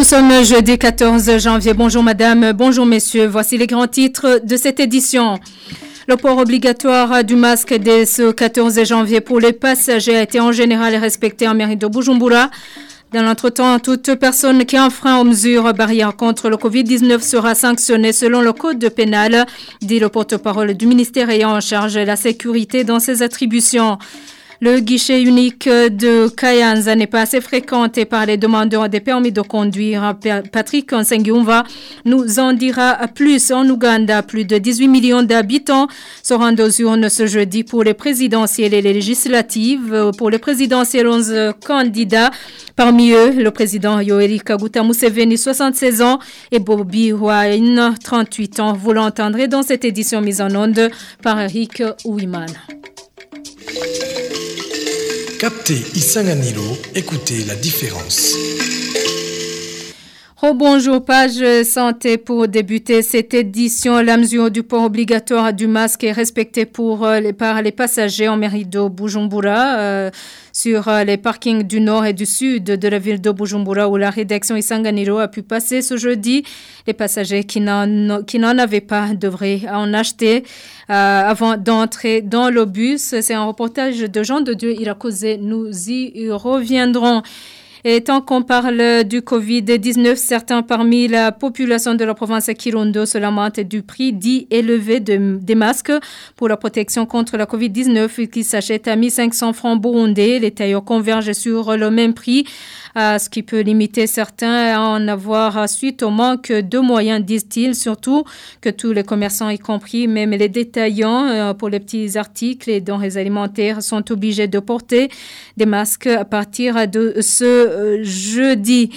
Nous sommes jeudi 14 janvier. Bonjour madame, bonjour messieurs. Voici les grands titres de cette édition. Le port obligatoire du masque dès ce 14 janvier pour les passagers a été en général respecté en mairie de Bujumbura. Dans l'entretemps, toute personne qui enfreint aux mesures barrières contre le Covid-19 sera sanctionnée selon le code pénal, dit le porte-parole du ministère ayant en charge la sécurité dans ses attributions. Le guichet unique de Kayanza n'est pas assez fréquenté par les demandeurs des permis de conduire. Patrick Nsengiumva nous en dira plus. En Ouganda, plus de 18 millions d'habitants se rendent aux urnes ce jeudi pour les présidentielles et les législatives. Pour les présidentielles, 11 candidats. Parmi eux, le président Yoeri Kaguta Museveni, 76 ans, et Bobby Wine, 38 ans. Vous l'entendrez dans cette édition mise en onde par Eric Ouiman. Captez Isanganilo, écoutez la différence. Oh bonjour, page santé pour débuter cette édition. La mesure du port obligatoire du masque est respectée pour les, par les passagers en mairie de Bujumbura. Euh, sur les parkings du nord et du sud de la ville de Bujumbura où la rédaction Isanganiro a pu passer ce jeudi. Les passagers qui n'en avaient pas devraient en acheter euh, avant d'entrer dans le bus. C'est un reportage de Jean de Dieu causé. Nous y reviendrons. Et tant qu'on parle du Covid-19, certains parmi la population de la province Kirundo se lamentent du prix dit élevé de, des masques pour la protection contre la Covid-19 qui s'achètent à 1500 francs burundais. Les tailleurs convergent sur le même prix ce qui peut limiter certains à en avoir suite au manque de moyens, disent-ils, surtout que tous les commerçants, y compris même les détaillants euh, pour les petits articles et denrées alimentaires, sont obligés de porter des masques à partir de ce euh, jeudi.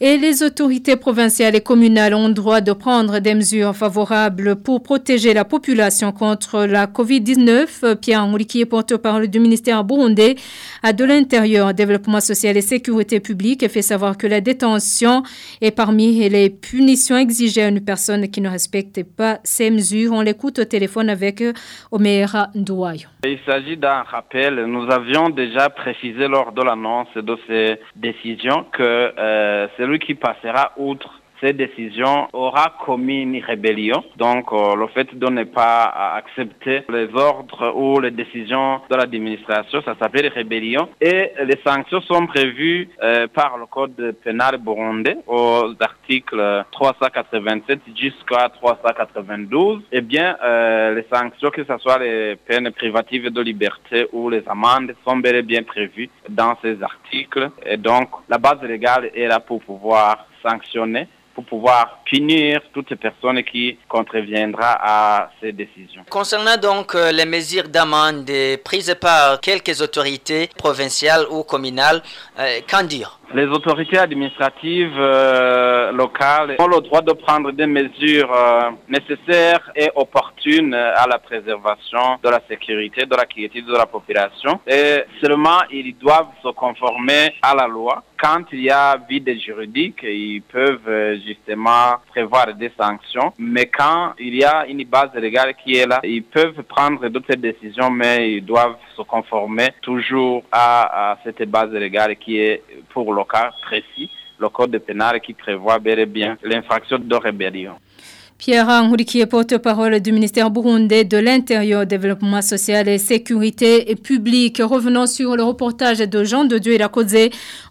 Et les autorités provinciales et communales ont droit de prendre des mesures favorables pour protéger la population contre la COVID-19. Pierre Mouliki, porte-parole du ministère burundais de l'Intérieur, Développement social et sécurité publique, fait savoir que la détention est parmi les punitions exigées à une personne qui ne respecte pas ces mesures. On l'écoute au téléphone avec Omeera Ndouayo. Il s'agit d'un rappel. Nous avions déjà précisé lors de l'annonce de ces décisions que euh, celui qui passera outre ces décisions aura commis une rébellion. Donc, euh, le fait de ne pas accepter les ordres ou les décisions de l'administration, ça s'appelle rébellion. Et les sanctions sont prévues euh, par le code pénal burundais aux articles 387 jusqu'à 392. Eh bien, euh, les sanctions, que ce soit les peines privatives de liberté ou les amendes, sont bel et bien prévues dans ces articles. Et donc, la base légale est là pour pouvoir sanctionner pour pouvoir punir toutes les personnes qui contreviendra à ces décisions. Concernant donc euh, les mesures d'amende prises par quelques autorités provinciales ou communales, euh, qu'en dire? Les autorités administratives euh, locales ont le droit de prendre des mesures nécessaires et opportunes à la préservation de la sécurité, de la quiétude de la population. Et seulement, ils doivent se conformer à la loi. Quand il y a vide juridique, ils peuvent justement prévoir des sanctions. Mais quand il y a une base légale qui est là, ils peuvent prendre d'autres décisions, mais ils doivent se conformer toujours à, cette base légale qui est pour le cas précis, le code pénal qui prévoit bel et bien l'infraction de rébellion. Pierre Henrique, porte-parole du ministère burundais de l'Intérieur, Développement social et Sécurité publique. Revenons sur le reportage de Jean de Dieu et Côte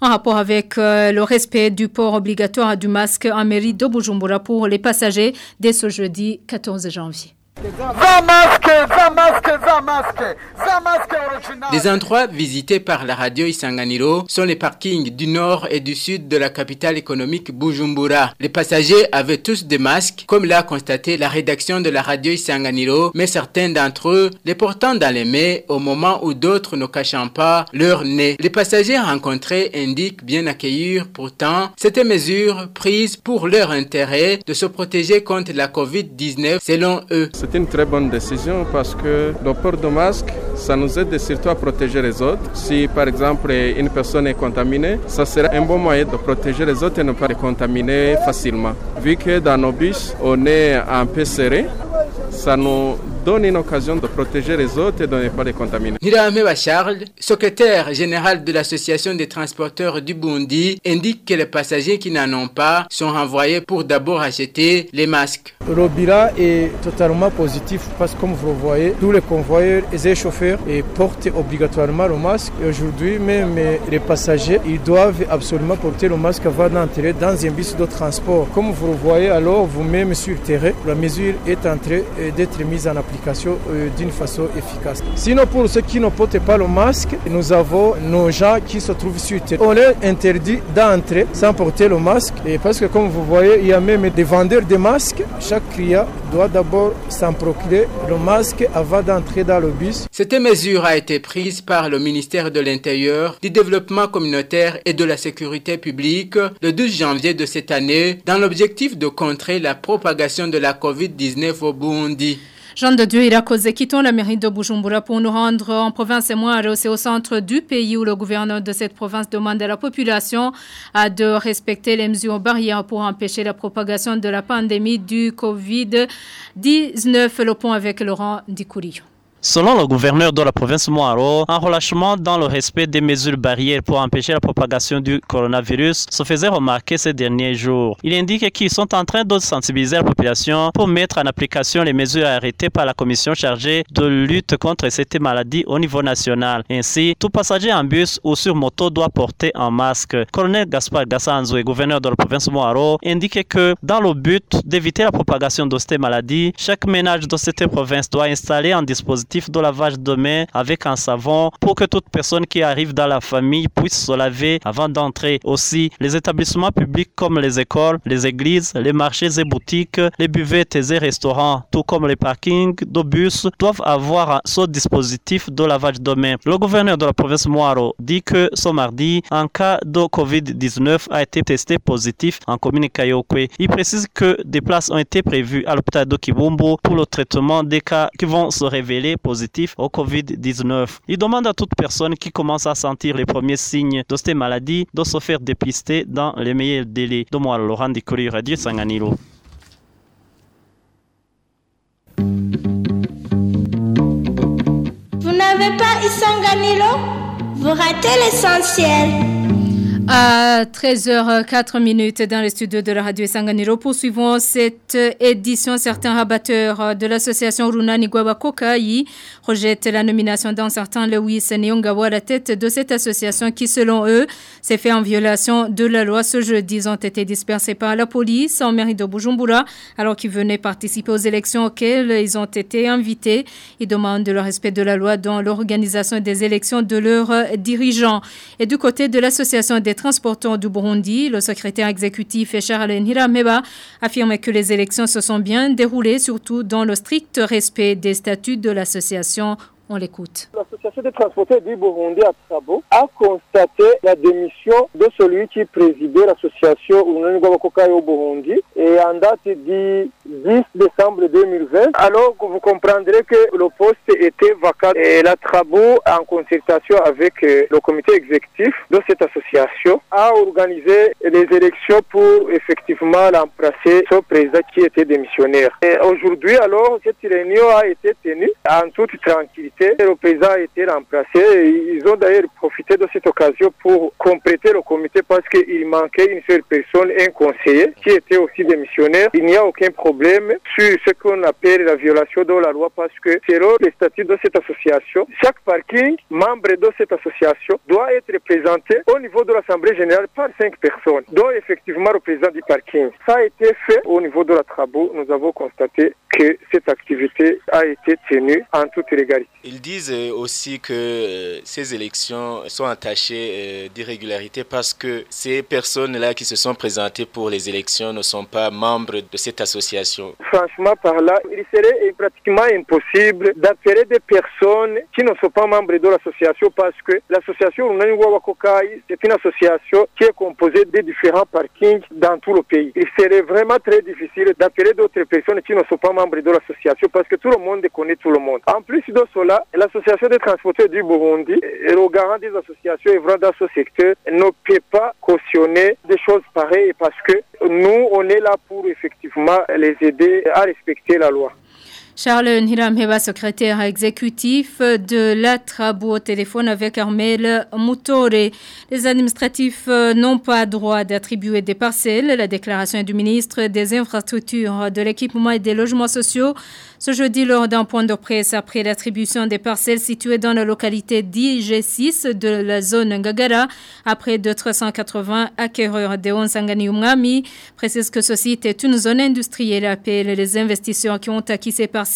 en rapport avec euh, le respect du port obligatoire du masque en mairie de Bujumbura pour les passagers dès ce jeudi 14 janvier. Des endroits visités par la radio Isanganiro sont les parkings du nord et du sud de la capitale économique Bujumbura. Les passagers avaient tous des masques, comme l'a constaté la rédaction de la radio Isanganiro, mais certains d'entre eux les portant dans les mains au moment où d'autres ne cachant pas leur nez. Les passagers rencontrés indiquent bien accueillir pourtant cette mesure prise pour leur intérêt de se protéger contre la COVID-19 selon eux. C'est une très bonne décision parce que le port de masque, ça nous aide surtout à protéger les autres. Si par exemple une personne est contaminée, ça sera un bon moyen de protéger les autres et ne pas les contaminer facilement. Vu que dans nos bus, on est un peu serré, ça nous donne une occasion de protéger les autres et de ne pas les contaminer. Nirameba Charles, secrétaire général de l'association des transporteurs du Burundi, indique que les passagers qui n'en ont pas sont renvoyés pour d'abord acheter les masques. Le bilan est totalement positif parce que comme vous le voyez, tous les convoyeurs et les chauffeurs portent obligatoirement le masque. Aujourd'hui, même les passagers, ils doivent absolument porter le masque avant d'entrer dans un bus de transport. Comme vous le voyez, alors vous-même sur le terrain, la mesure est en train d'être mise en application euh, d'une façon efficace. Sinon, pour ceux qui ne portent pas le masque, nous avons nos gens qui se trouvent sur terrain. On est interdit d'entrer sans porter le masque. Et parce que comme vous voyez, il y a même des vendeurs de masques. Chaque client doit d'abord s'en procurer le masque avant d'entrer dans le bus. Cette mesure a été prise par le ministère de l'Intérieur, du Développement communautaire et de la Sécurité publique le 12 janvier de cette année dans l'objectif de contrer la propagation de la COVID-19 au Burundi. Jean de Dieu Irakoze, quittons la mairie de Bujumbura pour nous rendre en province et moi, c'est au centre du pays où le gouverneur de cette province demande à la population de respecter les mesures barrières pour empêcher la propagation de la pandémie du Covid-19. Le pont avec Laurent Dikourio. Selon le gouverneur de la province Moaro, un relâchement dans le respect des mesures barrières pour empêcher la propagation du coronavirus se faisait remarquer ces derniers jours. Il indique qu'ils sont en train de sensibiliser la population pour mettre en application les mesures arrêtées par la commission chargée de lutte contre cette maladie au niveau national. Ainsi, tout passager en bus ou sur moto doit porter un masque. Colonel Gaspar Gassanzo, gouverneur de la province Moaro, indique que dans le but d'éviter la propagation de cette maladie, chaque ménage de cette province doit installer un dispositif de lavage de main avec un savon pour que toute personne qui arrive dans la famille puisse se laver avant d'entrer. Aussi, les établissements publics comme les écoles, les églises, les marchés et boutiques, les buvettes et restaurants, tout comme les parkings de bus, doivent avoir ce dispositif de lavage de main. Le gouverneur de la province Moiro dit que ce mardi, un cas de COVID-19 a été testé positif en commune Kayokwe. Il précise que des places ont été prévues à l'hôpital de Kibumbo pour le traitement des cas qui vont se révéler positif au Covid-19. Il demande à toute personne qui commence à sentir les premiers signes de cette maladie de se faire dépister dans les meilleurs délais. De moi, Laurent Dikuri, Radio Sanganilo. Vous n'avez pas Isanganilo Vous ratez l'essentiel. À 13h04 minutes dans le studio de la radio Sanganiro, poursuivons cette édition. Certains rabatteurs de l'association Runani Kokai rejettent la nomination d'un certain Lewis Nyongawa à la tête de cette association qui, selon eux, s'est fait en violation de la loi. Ce jeudi, ils ont été dispersés par la police en mairie de Bujumbura alors qu'ils venaient participer aux élections auxquelles ils ont été invités. Ils demandent le respect de la loi dans l'organisation des élections de leurs dirigeants. Et du côté de l'association des transporteurs du Burundi, le secrétaire exécutif Charles Hirameba affirme que les élections se sont bien déroulées, surtout dans le strict respect des statuts de l'association on l'écoute. L'association des transporteurs du Burundi à Trabo a constaté la démission de celui qui présidait l'association au Burundi et en date du 10 décembre 2020. Alors vous comprendrez que le poste était vacant et la Trabo, en concertation avec euh, le comité exécutif de cette association, a organisé les élections pour effectivement remplacer ce président qui était démissionnaire. Et aujourd'hui, alors, cette réunion a été tenue en toute tranquillité le président a été remplacé. Ils ont d'ailleurs profité de cette occasion pour compléter le comité parce qu'il manquait une seule personne, un conseiller, qui était aussi démissionnaire. Il n'y a aucun problème sur ce qu'on appelle la violation de la loi parce que selon les statuts de cette association, chaque parking membre de cette association doit être représenté au niveau de l'Assemblée générale par cinq personnes, dont effectivement le président du parking. Ça a été fait au niveau de la travaux. Nous avons constaté que cette activité a été tenue en toute légalité. Ils disent euh, aussi que euh, ces élections sont attachées euh, d'irrégularité parce que ces personnes-là qui se sont présentées pour les élections ne sont pas membres de cette association. Franchement, par là, il serait pratiquement impossible d'attirer des personnes qui ne sont pas membres de l'association parce que l'association c'est une association qui est composée de différents parkings dans tout le pays. Il serait vraiment très difficile d'attirer d'autres personnes qui ne sont pas membres de l'association parce que tout le monde connaît tout le monde. En plus de cela, l'association des transporteurs du Burundi le garant des associations œuvrant dans ce secteur ne peut pas cautionner des choses pareilles parce que nous, on est là pour effectivement les aider à respecter la loi. Charles Niramheba, secrétaire exécutif de la Trabo au téléphone avec Armel Moutore. Les administratifs n'ont pas droit d'attribuer des parcelles. La déclaration du ministre des Infrastructures, de l'équipement et des logements sociaux ce jeudi lors d'un point de presse après l'attribution des parcelles situées dans la localité d'IG6 de la zone Ngagara après 380 acquéreurs de Onsangani précise que ce site est une zone industrielle appelle les investisseurs qui ont acquis ces parcelles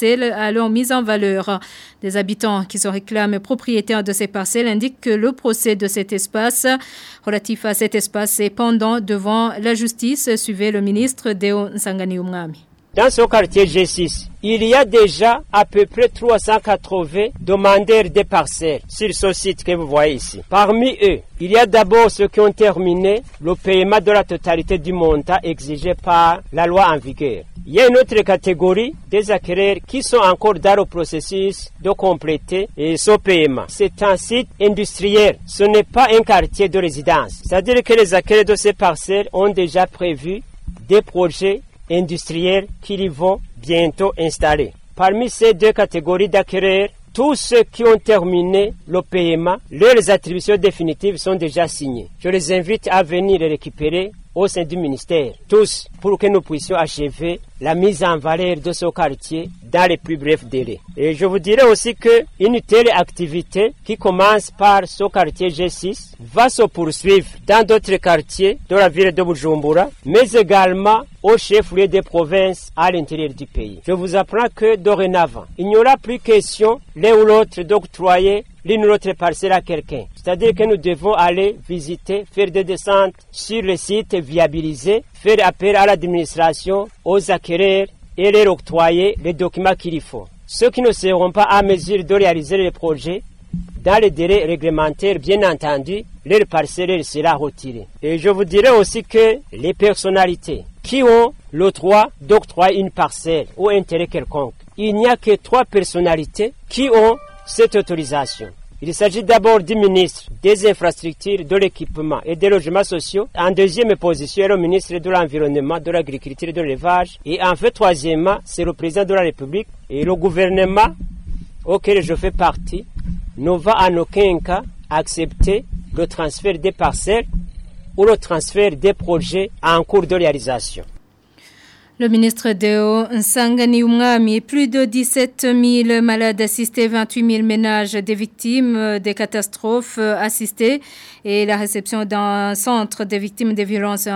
leur mise en valeur. Des habitants qui se réclament propriétaires de ces parcelles indiquent que le procès de cet espace relatif à cet espace est pendant devant la justice, suivait le ministre de Onsangani Umami. Dans ce quartier G6, il y a déjà à peu près 380 demandeurs de parcelles sur ce site que vous voyez ici. Parmi eux, il y a d'abord ceux qui ont terminé le paiement de la totalité du montant exigé par la loi en vigueur. Il y a une autre catégorie des acquéreurs qui sont encore dans le processus de compléter ce paiement. C'est un site industriel, ce n'est pas un quartier de résidence. C'est-à-dire que les acquéreurs de ces parcelles ont déjà prévu des projets industriels qui y vont bientôt installer. Parmi ces deux catégories d'acquéreurs, tous ceux qui ont terminé le paiement, leurs attributions définitives sont déjà signées. Je les invite à venir les récupérer au sein du ministère, tous, pour que nous puissions achever la mise en valeur de ce quartier dans les plus brefs délais. Et je vous dirais aussi que une telle activité qui commence par ce quartier G6 va se poursuivre dans d'autres quartiers de la ville de Bujumbura, mais également au chef-lieu des provinces à l'intérieur du pays. Je vous apprends que dorénavant, il n'y aura plus question l'un ou l'autre d'octroyer l'une ou l'autre parcelle à quelqu'un. C'est-à-dire que nous devons aller visiter, faire des descentes sur le site, viabiliser, faire appel à l'administration, aux acquéreurs et leur octroyer les documents qu'il faut. Ceux qui ne seront pas à mesure de réaliser les projets, dans les délais réglementaires, bien entendu, leur parcelle sera retirée. Et je vous dirais aussi que les personnalités qui ont le droit d'octroyer une parcelle ou intérêt quelconque, il n'y a que trois personnalités qui ont cette autorisation. Il s'agit d'abord du ministre des infrastructures, de l'équipement et des logements sociaux. En deuxième position, le ministre de l'environnement, de l'agriculture et de l'élevage. Et en fait, troisièmement, c'est le président de la République et le gouvernement auquel je fais partie ne va en aucun cas accepter le transfert des parcelles ou le transfert des projets en cours de réalisation. Le ministre Deo Nsangani Umami, plus de 17 000 malades assistés, 28 000 ménages des victimes des catastrophes assistées et la réception d'un centre des victimes des violences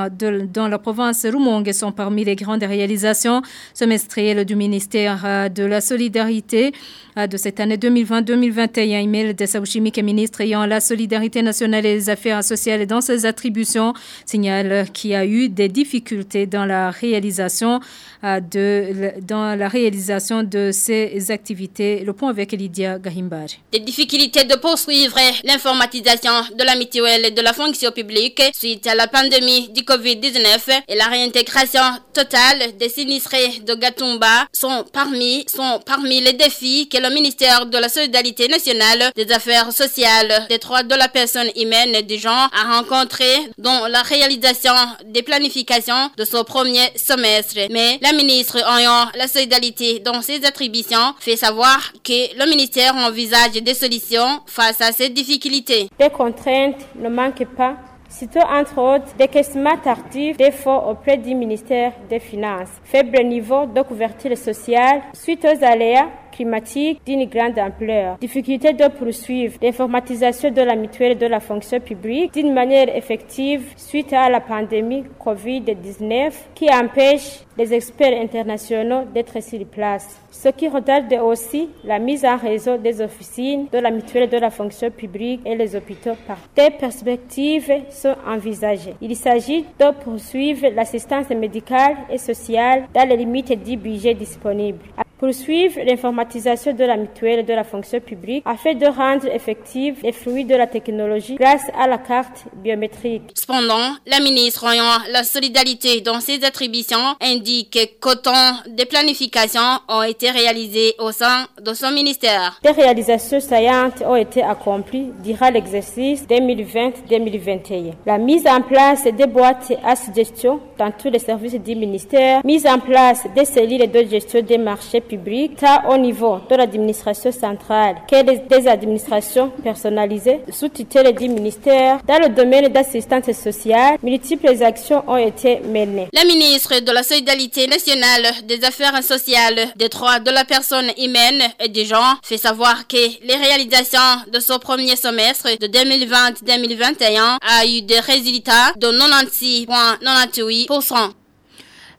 dans la province Rumongue sont parmi les grandes réalisations semestrielles du ministère de la Solidarité de cette année 2020-2021. Email de Saouchimik, ministre ayant la solidarité nationale et les affaires sociales dans ses attributions, signale qu'il y a eu des difficultés dans la réalisation de, dans la réalisation de ces activités. Le point avec Lydia Gahimbar. Des difficultés de poursuivre l'informatisation de la mutuelle et de la fonction publique suite à la pandémie du Covid-19 et la réintégration totale des sinistrés de Gatumba sont parmi, sont parmi les défis que le ministère de la Solidarité nationale, des Affaires sociales, des droits de la personne humaine et du genre a rencontré dans la réalisation des planifications de son premier semestre. Mais la ministre ayant la solidarité dans ses attributions fait savoir que le ministère envisage des solutions face à ces difficultés. Les contraintes ne manquent pas Citons entre autres des questions tardives des fonds auprès du ministère des Finances, faible niveau de couverture sociale suite aux aléas climatique d'une grande ampleur. Difficulté de poursuivre l'informatisation de la mutuelle de la fonction publique d'une manière effective suite à la pandémie Covid-19 qui empêche les experts internationaux d'être sur place. Ce qui retarde aussi la mise en réseau des officines de la mutuelle de la fonction publique et les hôpitaux. Par des perspectives sont envisagées. Il s'agit de poursuivre l'assistance médicale et sociale dans les limites du budget disponible poursuivre l'informatisation de la mutuelle et de la fonction publique afin de rendre effective les fruits de la technologie grâce à la carte biométrique. Cependant, la ministre ayant la solidarité dans ses attributions indique qu'autant de planifications ont été réalisées au sein de son ministère. Des réalisations saillantes ont été accomplies durant l'exercice 2020-2021. La mise en place des boîtes à suggestion dans tous les services du ministère, mise en place des cellules de gestion des marchés publics, tant au niveau de l'administration centrale que des administrations personnalisées sous tutelle du ministère. Dans le domaine d'assistance sociale, multiples actions ont été menées. La ministre de la Solidarité nationale des Affaires sociales, des droits de la personne humaine et des gens fait savoir que les réalisations de ce premier semestre de 2020-2021 a eu des résultats de 96,98%.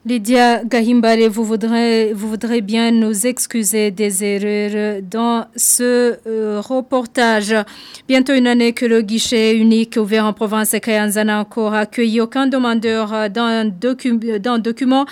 Lydia Gahimbare, vous voudrez, bien nous excuser des erreurs dans ce euh, reportage. Bientôt une année que le guichet unique ouvert en province Kayanza n'a encore accueilli aucun demandeur d'un docu document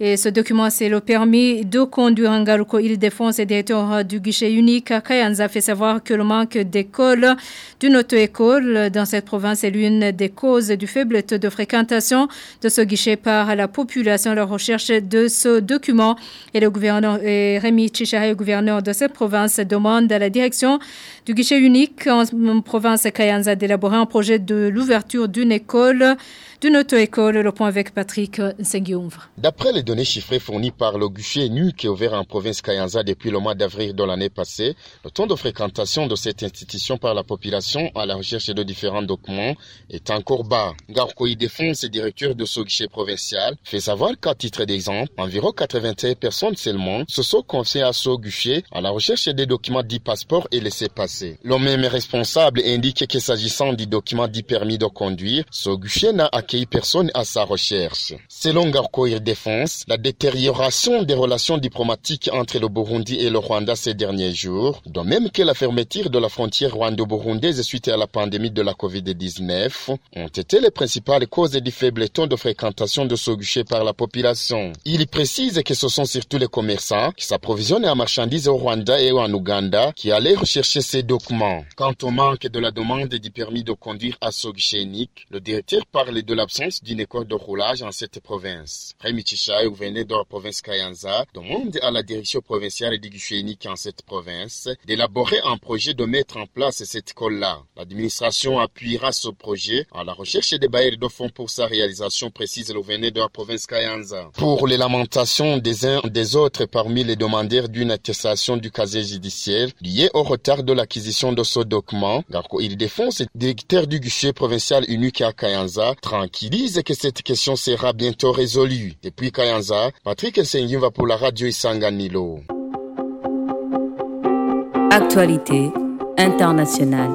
et ce document, c'est le permis de conduire en Garuko Île-de-France et directeur du guichet unique Kayanza fait savoir que le manque d'école d'une auto-école dans cette province est l'une des causes du faible taux de fréquentation de ce guichet par la population. La recherche de ce document et le gouverneur, et Rémi Chichare, gouverneur de cette province, demande à la direction du guichet unique en province Kayanza d'élaborer un projet de l'ouverture d'une école d'une auto-école. Le point avec Patrick Senguiouvre. D'après les données chiffrées fournies par le guichet nu qui est ouvert en province Kayanza depuis le mois d'avril de l'année passée, le taux de fréquentation de cette institution par la population à la recherche de différents documents est encore bas. Garkoï Défense, directeur de ce guichet provincial, fait savoir qu'à titre d'exemple, environ 81 personnes seulement se sont confiées à ce guichet à la recherche des documents dits passeport et laissés passer. Le même responsable indique que s'agissant du document dit permis de conduire, ce guichet n'a personne à sa recherche. Selon Garkoïr Défense, la détérioration des relations diplomatiques entre le Burundi et le Rwanda ces derniers jours, de même que la fermeture de la frontière rwando-burundaise suite à la pandémie de la COVID-19, ont été les principales causes du faible taux de fréquentation de ce guichet par la population. Il précise que ce sont surtout les commerçants qui s'approvisionnent en marchandises au Rwanda et en Ouganda qui allaient rechercher ces documents. Quant au manque de la demande du permis de conduire à ce unique, le directeur parle de l'absence d'une école de roulage en cette province. Rémi Chichai, gouverneur de la province Kayanza, demande à la direction provinciale unique en cette province d'élaborer un projet de mettre en place cette école-là. L'administration appuiera ce projet à la recherche des bailleurs de fonds pour sa réalisation, précise le gouverneur de la province Kayanza. Pour les lamentations des uns des autres parmi les demandeurs d'une attestation du casier judiciaire liée au retard de l'acquisition de ce document, Garko Ildefonse, directeur du guichet provincial unique à Kayanza, tranquillise que cette question sera bientôt résolue. Depuis Kayanza, Patrick va pour la radio Isanganilo. Actualité internationale.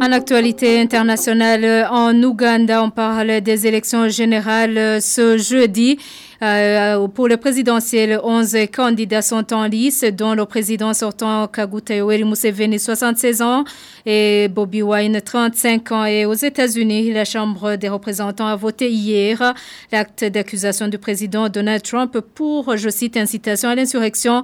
En actualité internationale, en Ouganda, on parle des élections générales ce jeudi. Euh, pour le présidentiel, 11 candidats sont en lice, dont le président sortant Kaguta Yoweri Museveni, 76 ans, et Bobby Wine, 35 ans. Et aux États-Unis, la Chambre des représentants a voté hier l'acte d'accusation du président Donald Trump pour, je cite, incitation à l'insurrection.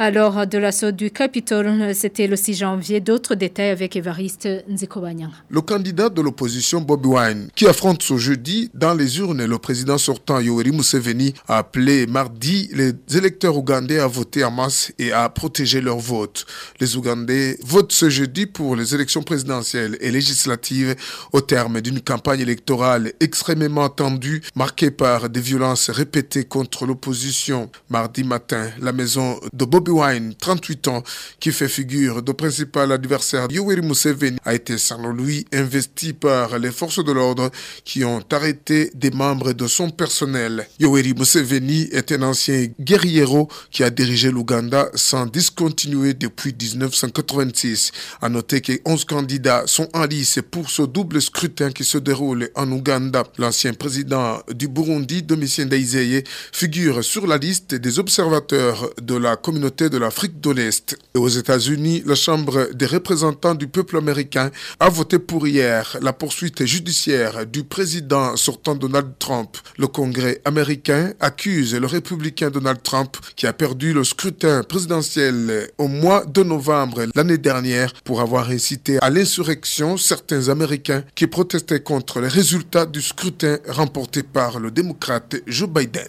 Alors, de l'assaut du Capitole, c'était le 6 janvier. D'autres détails avec Évariste Nzikobanyang. Le candidat de l'opposition, Bobby Wine, qui affronte ce jeudi dans les urnes le président sortant Yoweri Museveni, a appelé mardi les électeurs ougandais à voter en masse et à protéger leur vote. Les Ougandais votent ce jeudi pour les élections présidentielles et législatives au terme d'une campagne électorale extrêmement tendue, marquée par des violences répétées contre l'opposition. Mardi matin, la maison de Bobby Wine, 38 ans, qui fait figure de principal adversaire Yoweri Museveni, a été selon lui investi par les forces de l'ordre qui ont arrêté des membres de son personnel. Yoweri Museveni est un ancien guerriero qui a dirigé l'Ouganda sans discontinuer depuis 1986. À noter que 11 candidats sont en lice pour ce double scrutin qui se déroule en Ouganda. L'ancien président du Burundi, Domitien Daizeye, figure sur la liste des observateurs de la communauté de l'Afrique de l'Est. Et aux États-Unis, la Chambre des représentants du peuple américain a voté pour hier la poursuite judiciaire du président sortant Donald Trump. Le Congrès américain accuse le républicain Donald Trump, qui a perdu le scrutin présidentiel au mois de novembre l'année dernière, pour avoir incité à l'insurrection certains Américains qui protestaient contre les résultats du scrutin remporté par le démocrate Joe Biden.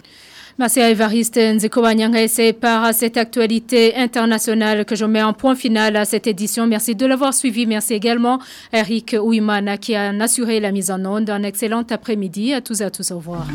Merci à et c'est par cette actualité internationale que je mets un point final à cette édition. Merci de l'avoir suivi. Merci également à Eric Ouimana qui a assuré la mise en onde. Un excellent après-midi à tous et à tous. Au revoir.